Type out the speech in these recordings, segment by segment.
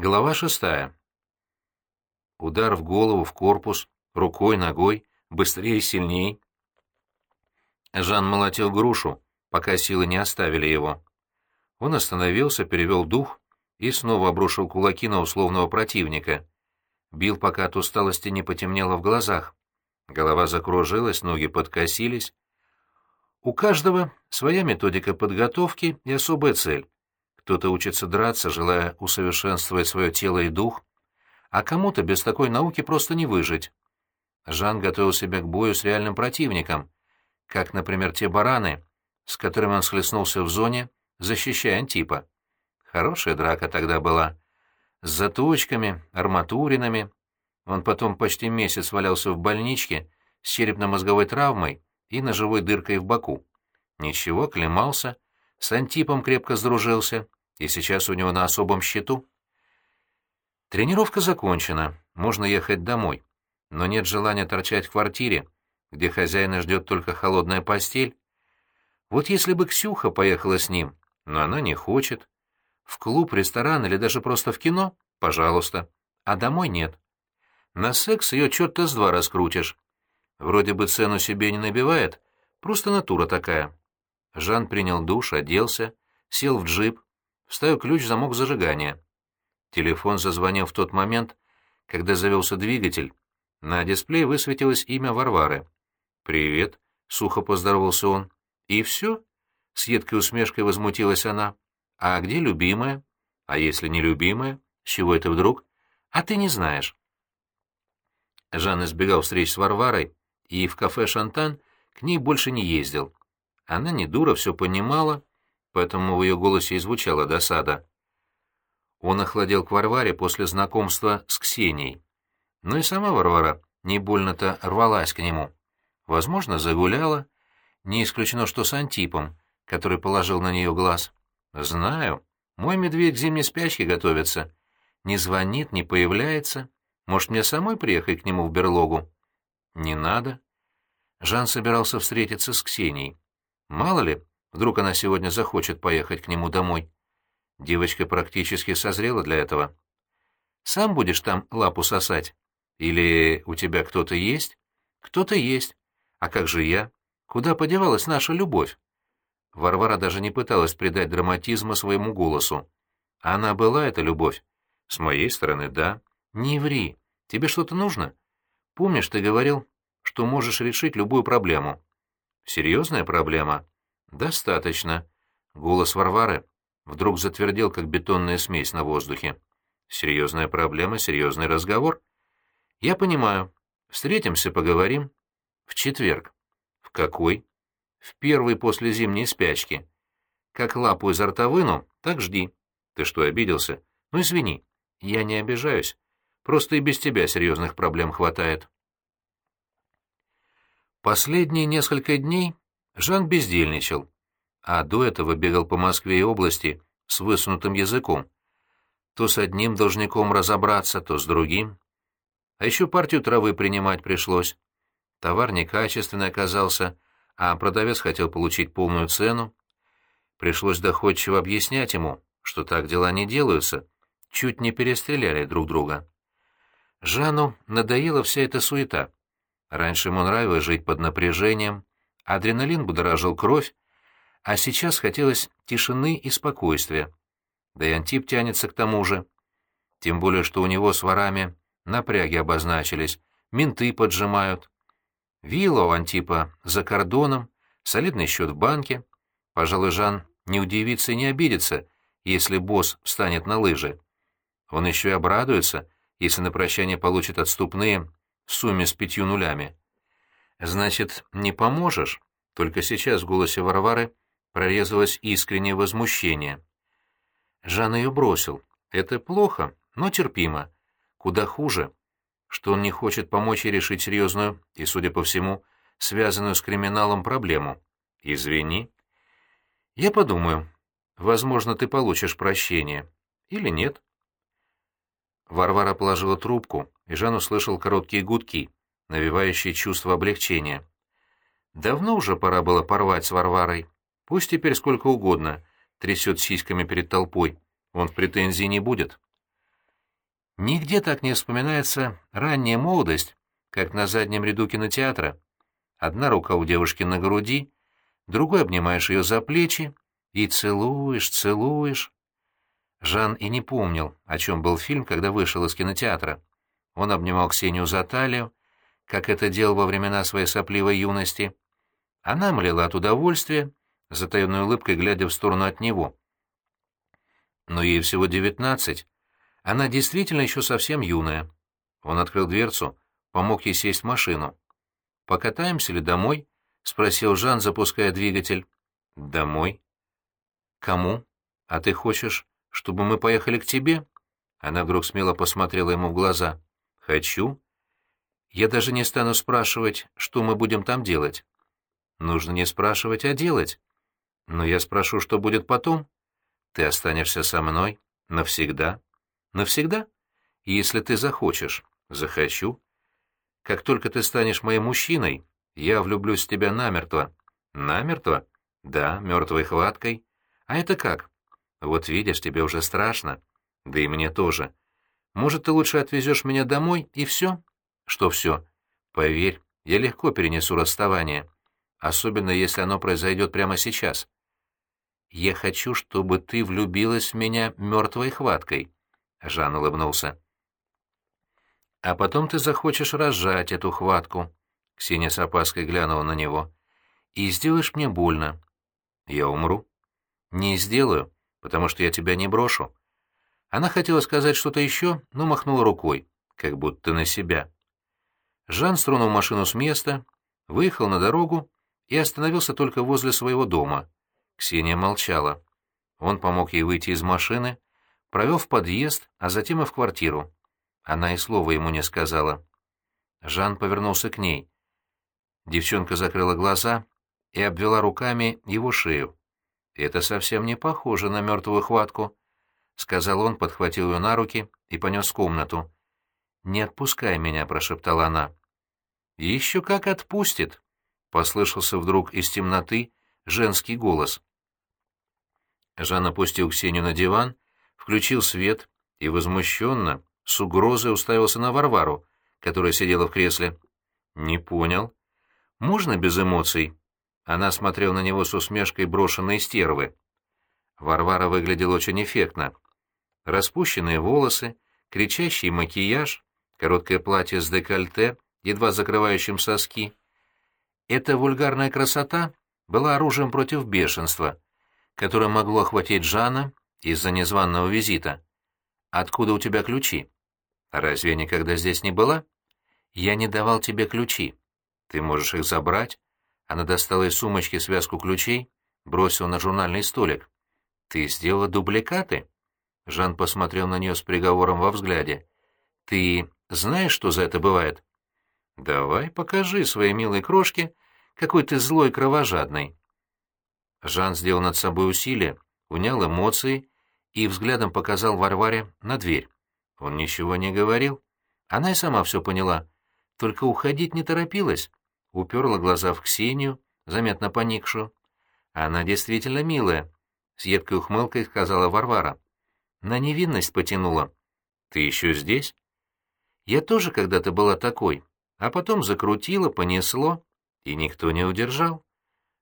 Глава шестая. Удар в голову, в корпус, рукой, ногой, быстрее, сильней. Жан молотил грушу, пока силы не оставили его. Он остановился, перевел дух и снова обрушил кулаки на условного противника. Бил, пока от усталости не потемнело в глазах. Голова закружилась, ноги подкосились. У каждого своя методика подготовки и особая цель. Кто-то учится драться, желая усовершенствовать свое тело и дух, а кому-то без такой науки просто не выжить. Жан готовил себя к бою с реальным противником, как, например, те бараны, с которыми он схлестнулся в зоне, защищая Антипа. Хорошая драка тогда была. С заточками, арматуринами. Он потом почти месяц валялся в больничке с черепно-мозговой травмой и ножевой дыркой в боку. Ничего, клемался, с Антипом крепко сдружился, и сейчас у него на особом счету. Тренировка закончена, можно ехать домой, но нет желания торчать в квартире, где хозяина ждет только холодная постель. Вот если бы Ксюха поехала с ним, но она не хочет. В клуб, ресторан или даже просто в кино — пожалуйста, а домой нет. На секс ее черта с два раскрутишь. Вроде бы цену себе не набивает, просто натура такая. Жан принял душ, оделся, сел в джип, вставил ключ в замок зажигания. Телефон зазвонил в тот момент, когда завелся двигатель. На дисплее высветилось имя Варвары. «Привет», — сухо поздоровался он. «И все?» — с едкой усмешкой возмутилась она. «А где любимая? А если не любимая? С чего это вдруг? А ты не знаешь». Жан избегал встреч с Варварой и в кафе «Шантан» к ней больше не ездил. Она не дура, все понимала, поэтому в ее голосе и звучала досада. Он охладел к Варваре после знакомства с Ксенией. Но и сама Варвара не больно-то рвалась к нему. Возможно, загуляла. Не исключено, что с Антипом, который положил на нее глаз. «Знаю. Мой медведь к зимней спячке готовится. Не звонит, не появляется. Может, мне самой приехать к нему в берлогу?» «Не надо». Жан собирался встретиться с Ксенией. Мало ли, Вдруг она сегодня захочет поехать к нему домой. Девочка практически созрела для этого. Сам будешь там лапу сосать? Или у тебя кто-то есть? Кто-то есть. А как же я? Куда подевалась наша любовь? Варвара даже не пыталась придать драматизма своему голосу. Она была, эта любовь. С моей стороны, да. Не ври. Тебе что-то нужно? Помнишь, ты говорил, что можешь решить любую проблему. Серьезная проблема? «Достаточно». Голос Варвары вдруг затвердел, как бетонная смесь на воздухе. «Серьезная проблема, серьезный разговор». «Я понимаю. Встретимся, поговорим». «В четверг». «В какой?» «В первый после зимней спячки». «Как лапу изо рта выну, так жди». «Ты что, обиделся?» «Ну, извини. Я не обижаюсь. Просто и без тебя серьезных проблем хватает». Последние несколько дней Жан бездельничал, а до этого бегал по Москве и области с высунутым языком. То с одним должником разобраться, то с другим. А еще партию травы принимать пришлось. Товар некачественный оказался, а продавец хотел получить полную цену. Пришлось доходчиво объяснять ему, что так дела не делаются, чуть не перестреляли друг друга. Жану надоела вся эта суета. Раньше ему нравилось жить под напряжением, Адреналин будоражил кровь, а сейчас хотелось тишины и спокойствия. Да и Антип тянется к тому же. Тем более, что у него с ворами напряги обозначились, менты поджимают. Вилла у Антипа за кордоном, солидный счет в банке. Пожалуй, Жан не удивится и не обидится, если босс встанет на лыжи. Он еще и обрадуется, если на прощание получит отступные в сумме с пятью нулями. «Значит, не поможешь?» Только сейчас в голосе Варвары прорезалось искреннее возмущение. Жан ее бросил. Это плохо, но терпимо. Куда хуже, что он не хочет помочь ей решить серьезную и, судя по всему, связанную с криминалом проблему. Извини. Я подумаю. Возможно, ты получишь прощение. Или нет. Варвара положила трубку, и Жан услышал короткие гудки навевающий чувство облегчения. Давно уже пора было порвать с Варварой. Пусть теперь сколько угодно трясет сиськами перед толпой, он в претензии не будет. Нигде так не вспоминается ранняя молодость, как на заднем ряду кинотеатра. Одна рука у девушки на груди, другой обнимаешь ее за плечи и целуешь, целуешь. Жан и не помнил, о чем был фильм, когда вышел из кинотеатра. Он обнимал Ксению за талию, как это делал во времена своей сопливой юности. Она млела от удовольствия, затаенной улыбкой глядя в сторону от него. Но ей всего девятнадцать. Она действительно еще совсем юная. Он открыл дверцу, помог ей сесть в машину. «Покатаемся ли домой?» — спросил Жан, запуская двигатель. «Домой?» «Кому? А ты хочешь, чтобы мы поехали к тебе?» Она вдруг смело посмотрела ему в глаза. «Хочу. Я даже не стану спрашивать, что мы будем там делать. Нужно не спрашивать, а делать. Но я спрошу, что будет потом. Ты останешься со мной навсегда. Навсегда? Если ты захочешь. Захочу. Как только ты станешь моим мужчиной, я влюблюсь в тебя намертво. Намертво? Да, мертвой хваткой. А это как? Вот видишь, тебе уже страшно. Да и мне тоже. Может, ты лучше отвезешь меня домой, и все? Что все? Поверь, я легко перенесу расставание. Особенно, если оно произойдет прямо сейчас. Я хочу, чтобы ты влюбилась в меня мертвой хваткой. Жан улыбнулся. А потом ты захочешь разжать эту хватку. Ксения с опаской глянула на него. И сделаешь мне больно. Я умру. Не сделаю, потому что я тебя не брошу. Она хотела сказать что-то еще, но махнула рукой, как будто на себя. Жан стронул машину с места, выехал на дорогу и остановился только возле своего дома. Ксения молчала. Он помог ей выйти из машины, провел в подъезд, а затем и в квартиру. Она и слова ему не сказала. Жан повернулся к ней. Девчонка закрыла глаза и обвела руками его шею. «Это совсем не похоже на мертвую хватку», — сказал он, подхватил ее на руки и понес в комнату. «Не отпускай меня», — прошептала она. «Еще как отпустит», — послышался вдруг из темноты женский голос. Жан опустил Ксению на диван, включил свет и возмущенно, с угрозой уставился на Варвару, которая сидела в кресле. «Не понял. Можно без эмоций?» Она смотрела на него с усмешкой брошенной стервы. Варвара выглядела очень эффектно. Распущенные волосы, кричащий макияж, короткое платье с декольте, едва закрывающим соски. Эта вульгарная красота была оружием против бешенства, которое могло охватить Жана из-за незваного визита. «Откуда у тебя ключи?» «Разве я никогда здесь не была?» «Я не давал тебе ключи. Ты можешь их забрать, она достала из сумочки связку ключей, бросила на журнальный столик. «Ты сделала дубликаты?» Жан посмотрел на нее с приговором во взгляде. «Ты знаешь, что за это бывает?» «Давай, покажи своей милой крошке, какой ты злой кровожадный». Жан сделал над собой усилие, унял эмоции и взглядом показал Варваре на дверь. Он ничего не говорил. Она и сама все поняла, только уходить не торопилась уперла глаза в Ксению, заметно поникшую. «Она действительно милая», — с едкой ухмылкой сказала Варвара. «На невинность потянула». «Ты еще здесь?» «Я тоже когда-то была такой, а потом закрутила, понесло, и никто не удержал».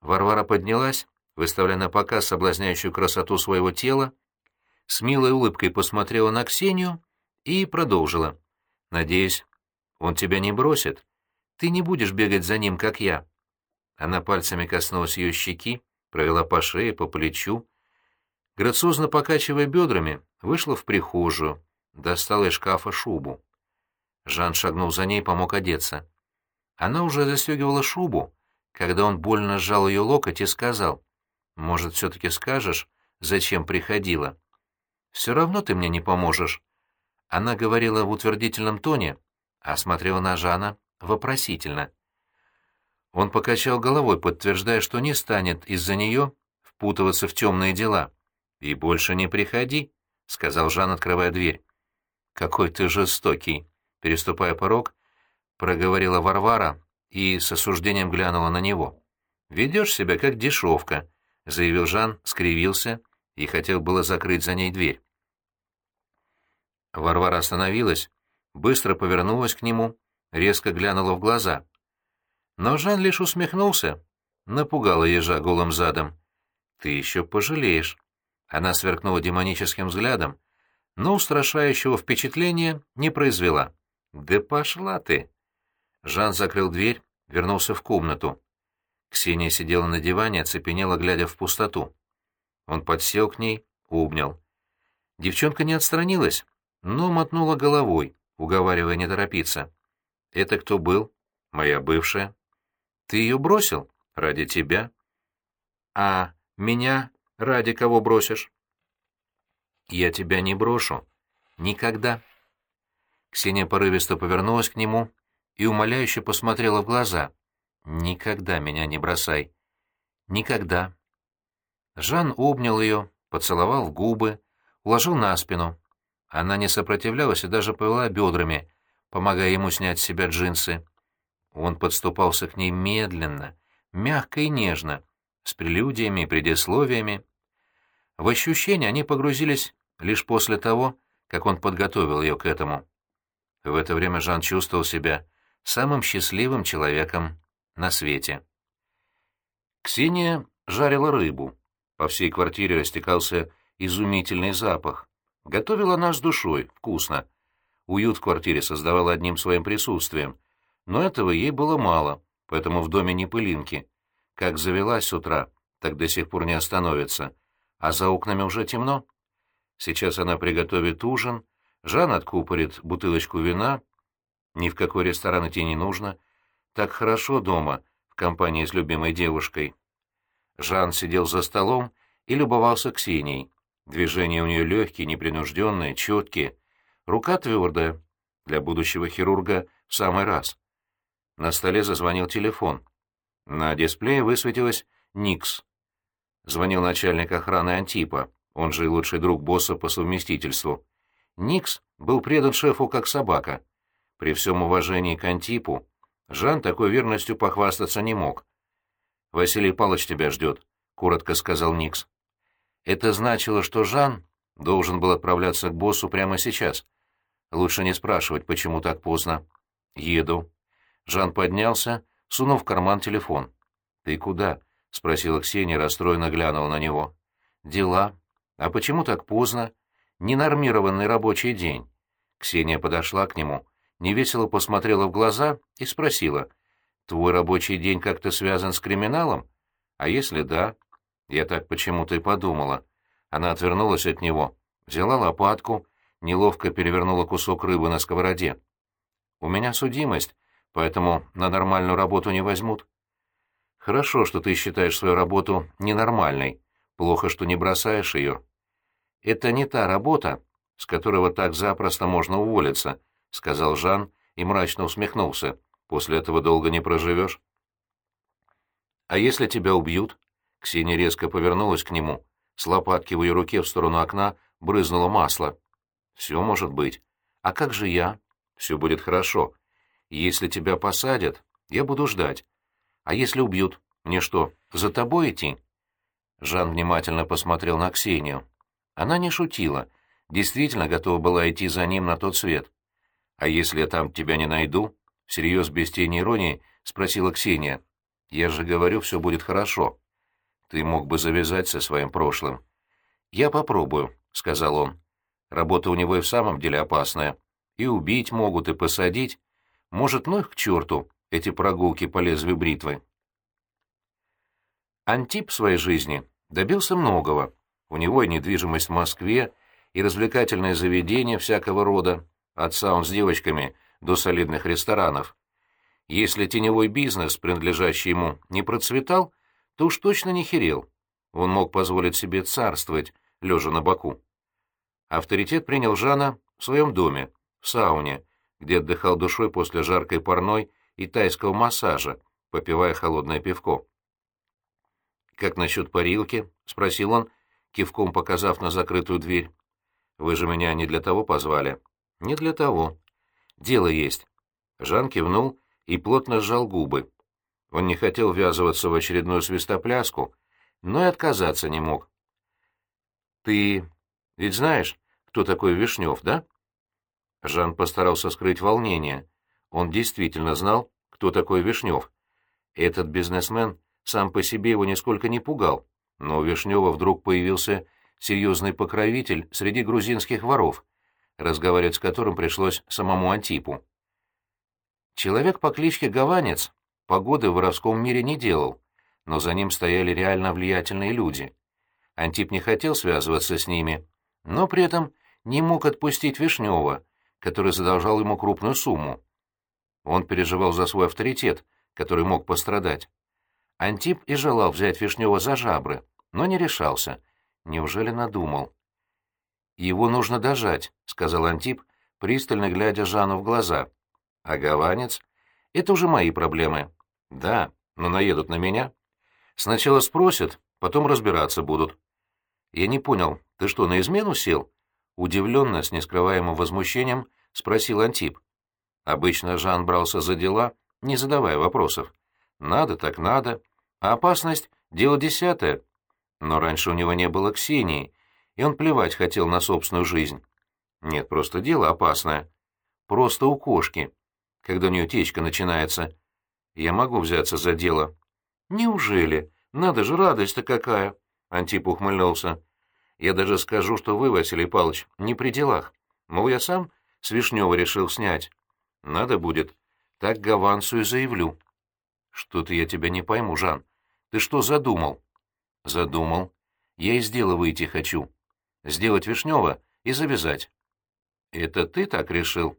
Варвара поднялась, выставляя на показ соблазняющую красоту своего тела, с милой улыбкой посмотрела на Ксению и продолжила. «Надеюсь, он тебя не бросит?» Ты не будешь бегать за ним, как я». Она пальцами коснулась ее щеки, провела по шее, по плечу. Грациозно покачивая бедрами, вышла в прихожую, достала из шкафа шубу. Жан шагнул за ней, помог одеться. Она уже застегивала шубу, когда он больно сжал ее локоть и сказал, «Может, все-таки скажешь, зачем приходила? Все равно ты мне не поможешь». Она говорила в утвердительном тоне, а смотрела на Жана вопросительно. Он покачал головой, подтверждая, что не станет из-за нее впутываться в темные дела. «И больше не приходи», — сказал Жан, открывая дверь. «Какой ты жестокий!» — переступая порог, проговорила Варвара и с осуждением глянула на него. «Ведешь себя как дешевка», — заявил Жан, скривился и хотел было закрыть за ней дверь. Варвара остановилась, быстро повернулась к нему, резко глянула в глаза. Но Жан лишь усмехнулся, напугала ежа голым задом. «Ты еще пожалеешь». Она сверкнула демоническим взглядом, но устрашающего впечатления не произвела. «Да пошла ты!» Жан закрыл дверь, вернулся в комнату. Ксения сидела на диване, оцепенела, глядя в пустоту. Он подсел к ней, обнял. Девчонка не отстранилась, но мотнула головой, уговаривая не торопиться. «Это кто был?» «Моя бывшая». «Ты ее бросил? Ради тебя?» «А меня ради кого бросишь?» «Я тебя не брошу. Никогда». Ксения порывисто повернулась к нему и умоляюще посмотрела в глаза. «Никогда меня не бросай. Никогда». Жан обнял ее, поцеловал в губы, уложил на спину. Она не сопротивлялась и даже повела бедрами, помогая ему снять с себя джинсы. Он подступался к ней медленно, мягко и нежно, с прелюдиями и предисловиями. В ощущения они погрузились лишь после того, как он подготовил ее к этому. В это время Жан чувствовал себя самым счастливым человеком на свете. Ксения жарила рыбу. По всей квартире растекался изумительный запах. Готовила она с душой, вкусно. Уют в квартире создавала одним своим присутствием, но этого ей было мало, поэтому в доме не пылинки. Как завелась с утра, так до сих пор не остановится. А за окнами уже темно. Сейчас она приготовит ужин, Жан откупорит бутылочку вина. Ни в какой ресторан идти не нужно. Так хорошо дома, в компании с любимой девушкой. Жан сидел за столом и любовался Ксенией. Движения у нее легкие, непринужденные, четкие. Рука твердая. Для будущего хирурга в самый раз. На столе зазвонил телефон. На дисплее высветилось «Никс». Звонил начальник охраны Антипа, он же и лучший друг босса по совместительству. Никс был предан шефу как собака. При всем уважении к Антипу, Жан такой верностью похвастаться не мог. «Василий Павлович тебя ждет», — коротко сказал Никс. Это значило, что Жан должен был отправляться к боссу прямо сейчас. Лучше не спрашивать, почему так поздно. «Еду». Жан поднялся, сунув в карман телефон. «Ты куда?» — спросила Ксения, расстроенно глянула на него. «Дела. А почему так поздно? Ненормированный рабочий день». Ксения подошла к нему, невесело посмотрела в глаза и спросила. «Твой рабочий день как-то связан с криминалом? А если да?» Я так почему-то и подумала. Она отвернулась от него, взяла лопатку, неловко перевернула кусок рыбы на сковороде. «У меня судимость, поэтому на нормальную работу не возьмут». «Хорошо, что ты считаешь свою работу ненормальной. Плохо, что не бросаешь ее». «Это не та работа, с которого так запросто можно уволиться», — сказал Жан и мрачно усмехнулся. «После этого долго не проживешь». «А если тебя убьют?» Ксения резко повернулась к нему. С лопатки в ее руке в сторону окна брызнуло масло. «Все может быть. А как же я? Все будет хорошо. Если тебя посадят, я буду ждать. А если убьют, мне что, за тобой идти?» Жан внимательно посмотрел на Ксению. Она не шутила, действительно готова была идти за ним на тот свет. «А если я там тебя не найду?» — всерьез без тени иронии спросила Ксения. «Я же говорю, все будет хорошо». Ты мог бы завязать со своим прошлым. Я попробую, сказал он. Работа у него и в самом деле опасная. И убить могут, и посадить. Может, ну их к черту, эти прогулки по лезвию бритвы. Антип в своей жизни добился многого. У него и недвижимость в Москве, и развлекательные заведения всякого рода, от саун с девочками до солидных ресторанов. Если теневой бизнес, принадлежащий ему, не процветал, то уж точно не херел. Он мог позволить себе царствовать, лежа на боку. Авторитет принял Жана в своем доме, в сауне, где отдыхал душой после жаркой парной и тайского массажа, попивая холодное пивко. «Как насчет парилки?» — спросил он, кивком показав на закрытую дверь. «Вы же меня не для того позвали?» «Не для того. Дело есть». Жан кивнул и плотно сжал губы. Он не хотел ввязываться в очередную свистопляску, но и отказаться не мог. «Ты ведь знаешь, кто такой Вишнев, да?» Жан постарался скрыть волнение. Он действительно знал, кто такой Вишнев. Этот бизнесмен сам по себе его нисколько не пугал, но у Вишнева вдруг появился серьезный покровитель среди грузинских воров, разговаривать с которым пришлось самому Антипу. Человек по кличке Гаванец погоды в воровском мире не делал, но за ним стояли реально влиятельные люди. Антип не хотел связываться с ними, но при этом не мог отпустить Вишнева, который задолжал ему крупную сумму. Он переживал за свой авторитет, который мог пострадать. Антип и желал взять Вишнева за жабры, но не решался. Неужели надумал? «Его нужно дожать», — сказал Антип, пристально глядя Жану в глаза. «А Гаванец? Это уже мои проблемы». «Да, но наедут на меня. Сначала спросят, потом разбираться будут». «Я не понял, ты что, на измену сел?» Удивленно, с нескрываемым возмущением, спросил Антип. Обычно Жан брался за дела, не задавая вопросов. Надо так надо, а опасность — дело десятое. Но раньше у него не было Ксении, и он плевать хотел на собственную жизнь. Нет, просто дело опасное. Просто у кошки, когда у нее течка начинается. Я могу взяться за дело. Неужели? Надо же, радость-то какая! Антип ухмыльнулся. Я даже скажу, что вы, Василий Павлович, не при делах. Мол, я сам с Вишнева решил снять. Надо будет. Так Гавансу и заявлю. Что-то я тебя не пойму, Жан. Ты что задумал? Задумал. Я из дела выйти хочу. Сделать Вишнева и завязать. Это ты так решил?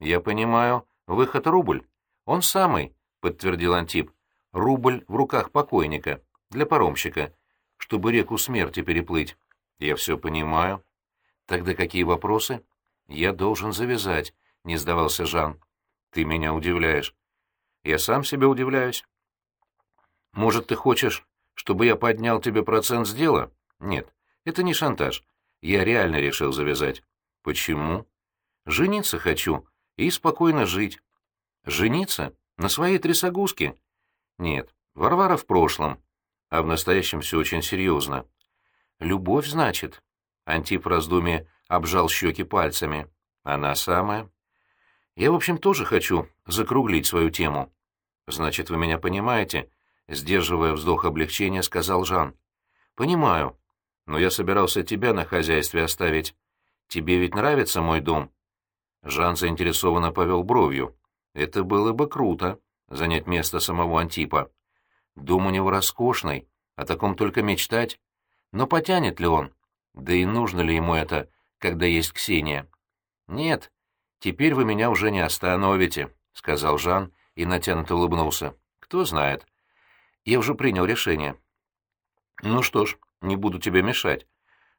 Я понимаю, выход рубль. Он самый, подтвердил Антип. Рубль в руках покойника, для паромщика, чтобы реку смерти переплыть. Я все понимаю. Тогда какие вопросы? Я должен завязать, не сдавался Жан. Ты меня удивляешь. Я сам себе удивляюсь. Может, ты хочешь, чтобы я поднял тебе процент с дела? Нет, это не шантаж. Я реально решил завязать. Почему? Жениться хочу и спокойно жить. Жениться? На своей трясогузке? Нет, Варвара в прошлом, а в настоящем все очень серьезно. Любовь, значит? Антип раздумье обжал щеки пальцами. Она самая. Я, в общем, тоже хочу закруглить свою тему. Значит, вы меня понимаете? Сдерживая вздох облегчения, сказал Жан. Понимаю. Но я собирался тебя на хозяйстве оставить. Тебе ведь нравится мой дом? Жан заинтересованно повел бровью. Это было бы круто, занять место самого Антипа. Дом у него роскошный, о таком только мечтать. Но потянет ли он? Да и нужно ли ему это, когда есть Ксения? Нет, теперь вы меня уже не остановите, — сказал Жан и натянуто улыбнулся. Кто знает. Я уже принял решение. Ну что ж, не буду тебе мешать.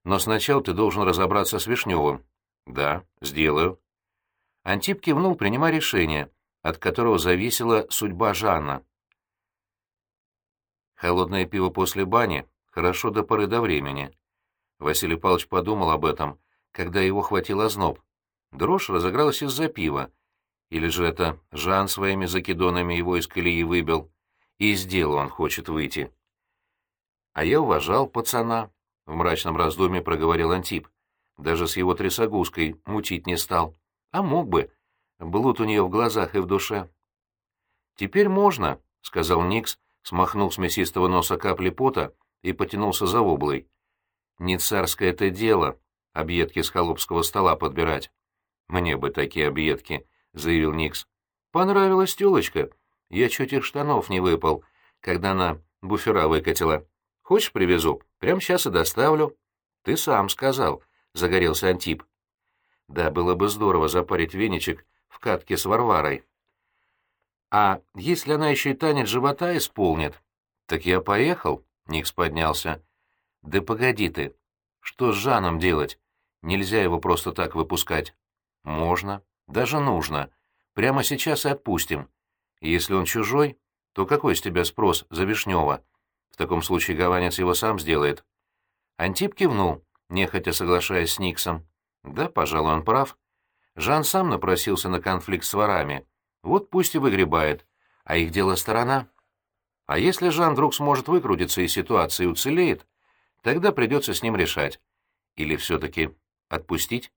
Но сначала ты должен разобраться с Вишневым. Да, сделаю. Антип кивнул, принимая решение, от которого зависела судьба Жанна. Холодное пиво после бани Хорошо до поры до времени. Василий Павлович подумал об этом, когда его хватил озноб. Дрожь разыгралась из-за пива. Или же это Жан своими закидонами его из колеи выбил, и из дела он хочет выйти. А я уважал пацана, — в мрачном раздумье проговорил Антип. Даже с его трясогузкой мутить не стал. А мог бы. Блуд у нее в глазах и в душе. «Теперь можно», — сказал Никс, смахнул с мясистого носа капли пота и потянулся за воблой. Не царское это дело — объедки с холопского стола подбирать. «Мне бы такие объедки», — заявил Никс. «Понравилась тёлочка. Я чуть их штанов не выпал, когда она буфера выкатила. Хочешь, привезу? Прямо сейчас и доставлю». «Ты сам сказал», — загорелся Антип. «Да, было бы здорово запарить веничек в катке с Варварой». «А если она еще и танец живота исполнит, так я поехал», Никс поднялся. «Да погоди ты. Что с Жаном делать? Нельзя его просто так выпускать». «Можно. Даже нужно. Прямо сейчас и отпустим. Если он чужой, то какой с тебя спрос за Вишнева? В таком случае Гаванец его сам сделает». Антип кивнул, нехотя соглашаясь с Никсом. «Да, пожалуй, он прав. Жан сам напросился на конфликт с ворами. Вот пусть и выгребает. А их дело сторона». А если Жан вдруг сможет выкрутиться из ситуации и уцелеет, тогда придется с ним решать. Или все-таки отпустить?